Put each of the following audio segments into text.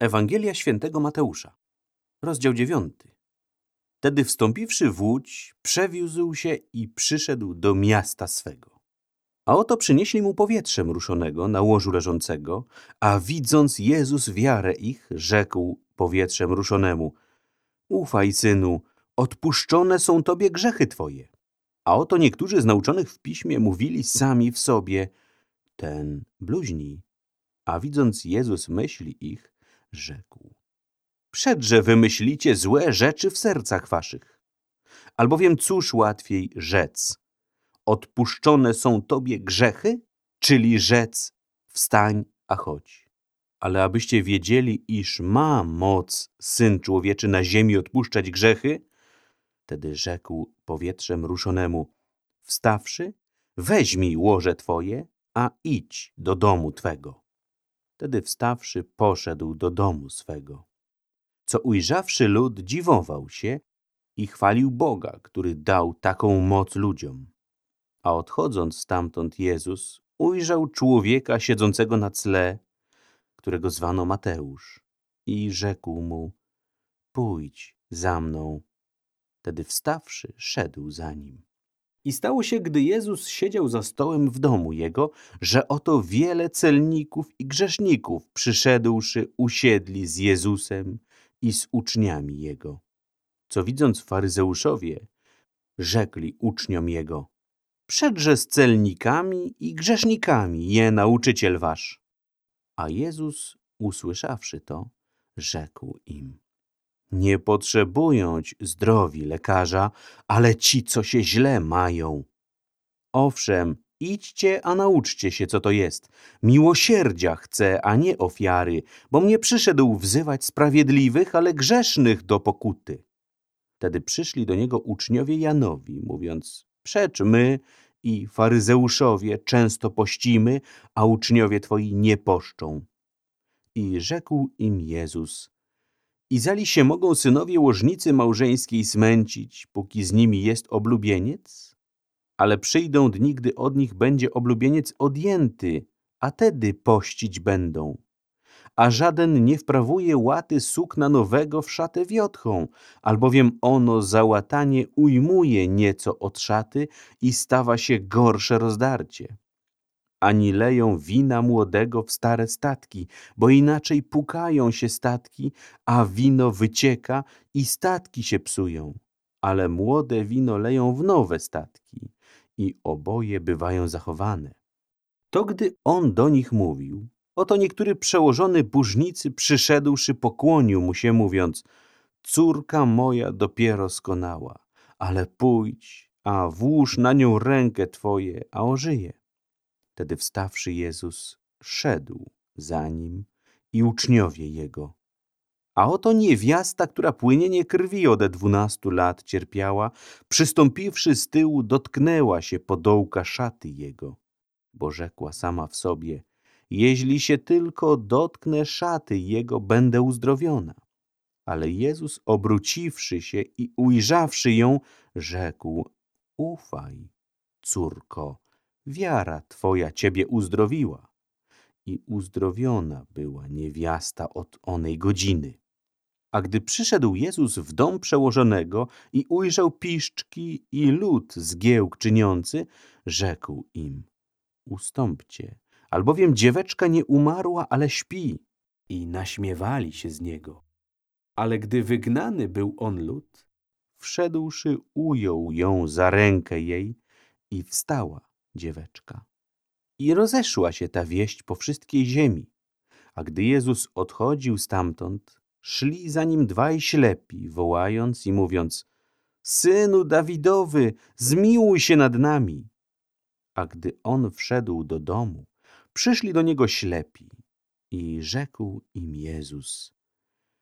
Ewangelia świętego Mateusza, rozdział dziewiąty. Wtedy wstąpiwszy w łódź, przewiózł się i przyszedł do miasta swego. A oto przynieśli mu powietrzem ruszonego na łożu leżącego, a widząc Jezus wiarę ich, rzekł powietrzem ruszonemu, ufaj, synu, odpuszczone są tobie grzechy twoje. A oto niektórzy z nauczonych w piśmie mówili sami w sobie, ten bluźni. A widząc Jezus myśli ich, rzekł. Przedże wymyślicie złe rzeczy w sercach waszych. Albowiem cóż łatwiej rzec? Odpuszczone są tobie grzechy? Czyli rzec, wstań, a chodź. Ale abyście wiedzieli, iż ma moc Syn Człowieczy na ziemi odpuszczać grzechy, wtedy rzekł powietrzem ruszonemu, wstawszy, weźmij łoże twoje, a idź do domu twego. Wtedy wstawszy, poszedł do domu swego. Co ujrzawszy lud, dziwował się i chwalił Boga, który dał taką moc ludziom. A odchodząc stamtąd Jezus ujrzał człowieka siedzącego na cle, którego zwano Mateusz i rzekł mu, pójdź za mną. Wtedy wstawszy, szedł za nim. I stało się, gdy Jezus siedział za stołem w domu Jego, że oto wiele celników i grzeszników przyszedłszy usiedli z Jezusem i z uczniami Jego. Co widząc faryzeuszowie, rzekli uczniom Jego, przedże z celnikami i grzesznikami je nauczyciel wasz. A Jezus, usłyszawszy to, rzekł im, nie potrzebują zdrowi lekarza, ale ci, co się źle mają. Owszem, idźcie, a nauczcie się, co to jest. Miłosierdzia chcę, a nie ofiary, bo mnie przyszedł wzywać sprawiedliwych, ale grzesznych do pokuty. Wtedy przyszli do niego uczniowie Janowi, mówiąc, przecz my i faryzeuszowie często pościmy, a uczniowie twoi nie poszczą. I rzekł im Jezus, i zali się mogą synowie łożnicy małżeńskiej smęcić, póki z nimi jest oblubieniec? Ale przyjdą dni, gdy od nich będzie oblubieniec odjęty, a tedy pościć będą. A żaden nie wprawuje łaty sukna nowego w szatę wiotchą, albowiem ono załatanie ujmuje nieco od szaty i stawa się gorsze rozdarcie ani leją wina młodego w stare statki, bo inaczej pukają się statki, a wino wycieka i statki się psują. Ale młode wino leją w nowe statki i oboje bywają zachowane. To gdy on do nich mówił, oto niektóry przełożony burznicy przyszedłszy pokłonił mu się, mówiąc Córka moja dopiero skonała, ale pójdź, a włóż na nią rękę twoje, a ożyje. Wtedy wstawszy Jezus szedł za nim i uczniowie Jego. A oto niewiasta, która płynienie krwi ode dwunastu lat cierpiała, przystąpiwszy z tyłu, dotknęła się podołka szaty Jego, bo rzekła sama w sobie, jeśli się tylko dotknę szaty Jego, będę uzdrowiona. Ale Jezus, obróciwszy się i ujrzawszy ją, rzekł, ufaj, córko, wiara Twoja Ciebie uzdrowiła. I uzdrowiona była niewiasta od onej godziny. A gdy przyszedł Jezus w dom przełożonego i ujrzał piszczki i lud zgiełk czyniący, rzekł im, ustąpcie, albowiem dzieweczka nie umarła, ale śpi. I naśmiewali się z niego. Ale gdy wygnany był on lud, wszedłszy ujął ją za rękę jej i wstała dzieweczka. I rozeszła się ta wieść po wszystkiej ziemi. A gdy Jezus odchodził stamtąd, szli za nim dwaj ślepi, wołając i mówiąc Synu Dawidowy, zmiłuj się nad nami. A gdy on wszedł do domu, przyszli do niego ślepi i rzekł im Jezus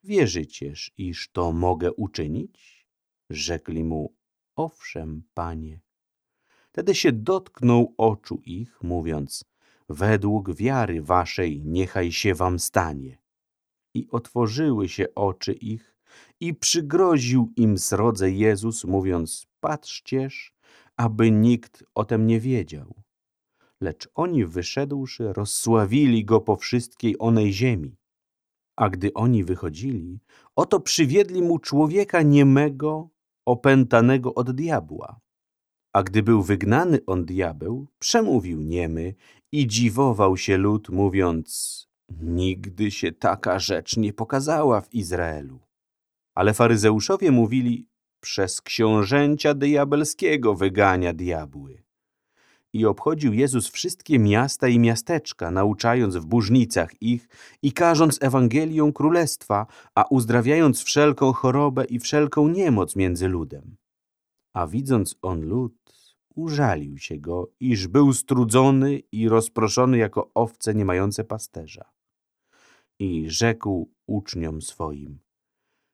Wierzycież, iż to mogę uczynić? Rzekli mu Owszem, Panie. Wtedy się dotknął oczu ich, mówiąc, według wiary waszej niechaj się wam stanie. I otworzyły się oczy ich i przygroził im srodze Jezus, mówiąc, patrzcież, aby nikt o tem nie wiedział. Lecz oni wyszedłszy, rozsławili go po wszystkiej onej ziemi. A gdy oni wychodzili, oto przywiedli mu człowieka niemego, opętanego od diabła. A gdy był wygnany on diabeł, przemówił niemy i dziwował się lud, mówiąc, nigdy się taka rzecz nie pokazała w Izraelu. Ale faryzeuszowie mówili, przez książęcia diabelskiego wygania diabły. I obchodził Jezus wszystkie miasta i miasteczka, nauczając w burznicach ich i karząc Ewangelią Królestwa, a uzdrawiając wszelką chorobę i wszelką niemoc między ludem. A widząc on lud, użalił się go, iż był strudzony i rozproszony jako owce nie mające pasterza. I rzekł uczniom swoim,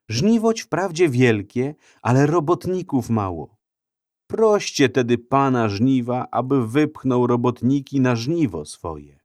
żniwoć wprawdzie wielkie, ale robotników mało. Proście tedy Pana żniwa, aby wypchnął robotniki na żniwo swoje.